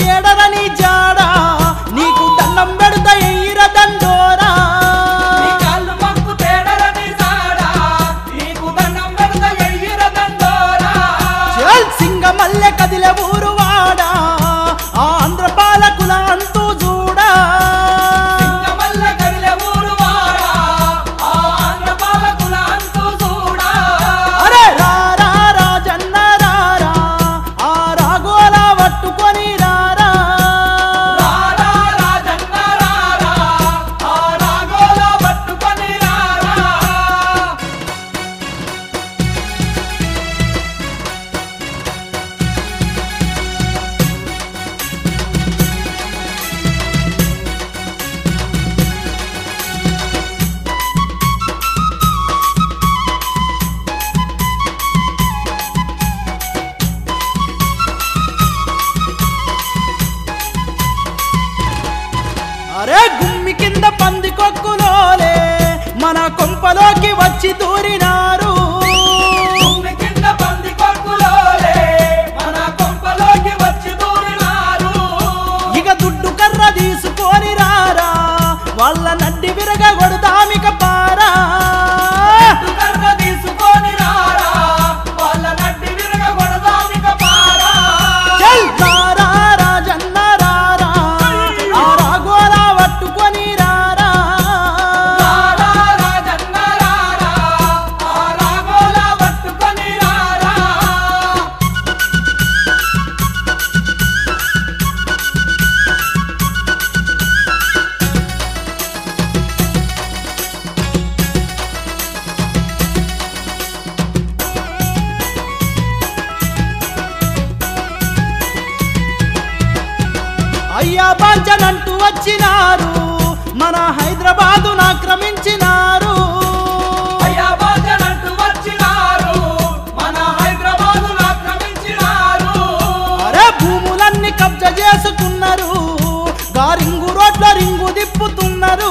తేడవని నడిమి కింద పందికొక్కులోలే మన కొంపలోకి వచ్చి దూరినారు. ఇక దుడ్డు కర్ర తీసుకొని రారా. వాళ్ళ నడ్డి విరగ కొడదామిక అయ్యా అంటూ వచ్చినారు. మన హైదరాబాదును ఆక్రమించినారు. అరే భూములన్నీ కబ్జా చేసుకున్నారు. గారింగు రోడ్ల రింగు దిప్పుతున్నారు